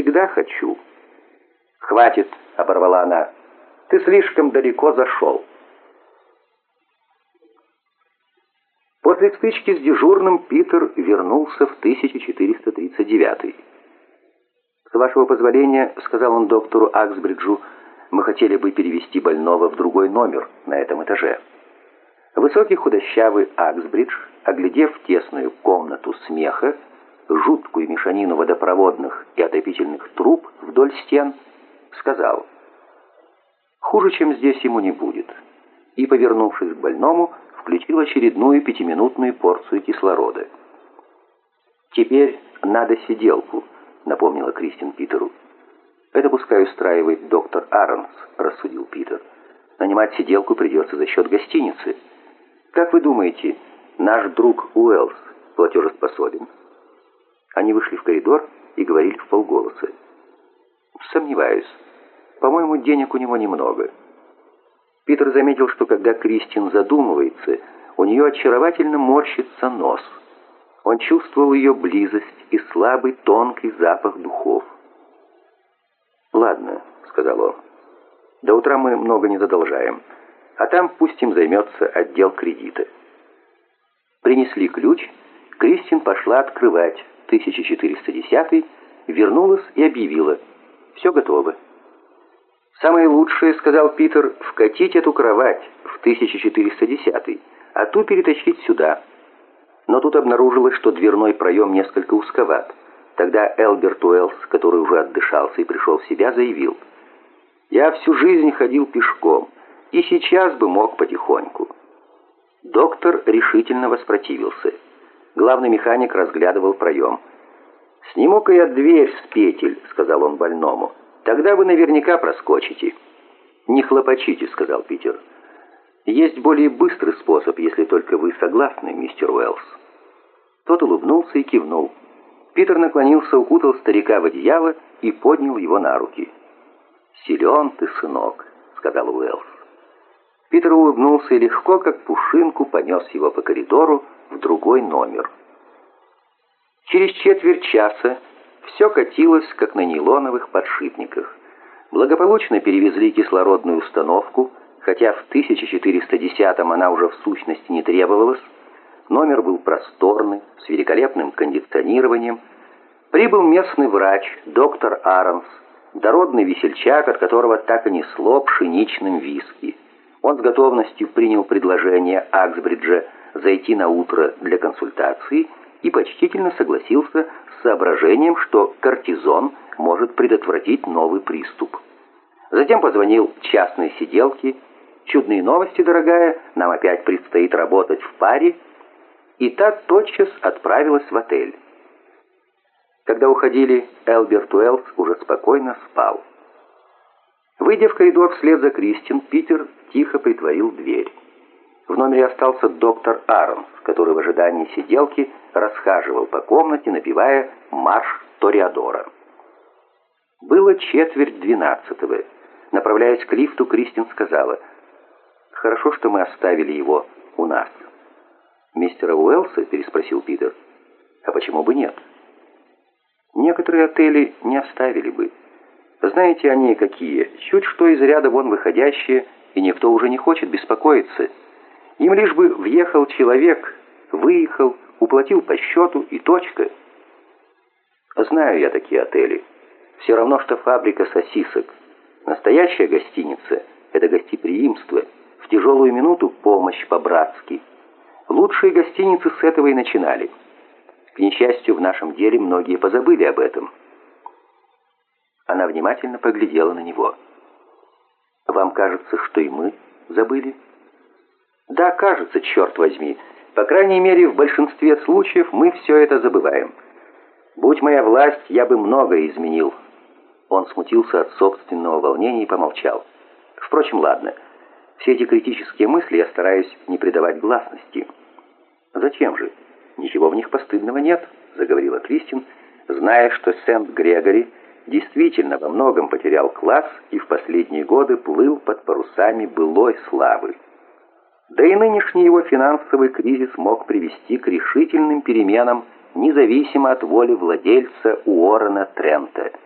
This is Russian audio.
всегда хочу». «Хватит», — оборвала она, — «ты слишком далеко зашел». После стычки с дежурным Питер вернулся в 1439 «С вашего позволения, — сказал он доктору Аксбриджу, — мы хотели бы перевести больного в другой номер на этом этаже». Высокий худощавый Аксбридж, оглядев тесную комнату смеха, жуткую мешанину водопроводных и отопительных труб вдоль стен, сказал, «Хуже, чем здесь ему не будет», и, повернувшись к больному, включил очередную пятиминутную порцию кислорода. «Теперь надо сиделку», — напомнила Кристин Питеру. «Это пускай устраивает доктор Аронс», — рассудил Питер. «Нанимать сиделку придется за счет гостиницы. Как вы думаете, наш друг Уэллс платежеспособен?» Они вышли в коридор и говорили в полголоса. «Сомневаюсь. По-моему, денег у него немного». Питер заметил, что когда Кристин задумывается, у нее очаровательно морщится нос. Он чувствовал ее близость и слабый тонкий запах духов. «Ладно», — сказал он, — «до утра мы много не задолжаем, а там пусть им займется отдел кредита». Принесли ключ, Кристин пошла открывать 1410 вернулась и объявила «Все готово». «Самое лучшее, — сказал Питер, — вкатить эту кровать в 1410 а ту перетащить сюда». Но тут обнаружилось, что дверной проем несколько узковат. Тогда Элберт Уэллс, который уже отдышался и пришел в себя, заявил, «Я всю жизнь ходил пешком, и сейчас бы мог потихоньку». Доктор решительно воспротивился. Главный механик разглядывал проем. «Сниму-ка я дверь с петель», — сказал он больному. «Тогда вы наверняка проскочите». «Не хлопочите», — сказал Питер. «Есть более быстрый способ, если только вы согласны, мистер Уэллс». Тот улыбнулся и кивнул. Питер наклонился, укутал старика в одеяло и поднял его на руки. «Силен ты, сынок», — сказал Уэллс. Питер улыбнулся и легко, как пушинку, понес его по коридору в другой номер. Через четверть часа все катилось, как на нейлоновых подшипниках. Благополучно перевезли кислородную установку, хотя в 1410-м она уже в сущности не требовалась. Номер был просторный, с великолепным кондиционированием. Прибыл местный врач, доктор Аронс, дородный весельчак, от которого так и несло пшеничным виски. Он с готовностью принял предложение Аксбриджа зайти на утро для консультации и почтительно согласился с соображением, что кортизон может предотвратить новый приступ. Затем позвонил частной сиделке. «Чудные новости, дорогая, нам опять предстоит работать в паре». И так тотчас отправилась в отель. Когда уходили, Элберт Уэллс уже спокойно спал. Выйдя в коридор вслед за Кристин, Питер тихо притворил дверь. В номере остался доктор Арнс, который в ожидании сиделки расхаживал по комнате, напевая марш Ториадора. Было четверть двенадцатого. Направляясь к лифту, Кристин сказала, «Хорошо, что мы оставили его у нас». «Мистера Уэллса?» – переспросил Питер. «А почему бы нет?» «Некоторые отели не оставили бы. Знаете они какие? Чуть что из ряда вон выходящие, и никто уже не хочет беспокоиться. Им лишь бы въехал человек, выехал, уплатил по счету и точка. Знаю я такие отели. Все равно, что фабрика сосисок. Настоящая гостиница – это гостеприимство. В тяжелую минуту помощь по-братски. Лучшие гостиницы с этого и начинали. К несчастью, в нашем деле многие позабыли об этом. Она внимательно поглядела на него. «Вам кажется, что и мы забыли?» «Да, кажется, черт возьми. По крайней мере, в большинстве случаев мы все это забываем. Будь моя власть, я бы многое изменил». Он смутился от собственного волнения и помолчал. «Впрочем, ладно. Все эти критические мысли я стараюсь не придавать гласности». «Зачем же? Ничего в них постыдного нет», — заговорила Кристин, зная, что Сент-Грегори действительно во многом потерял класс и в последние годы плыл под парусами былой славы. Да и нынешний его финансовый кризис мог привести к решительным переменам независимо от воли владельца Уоррена Трента –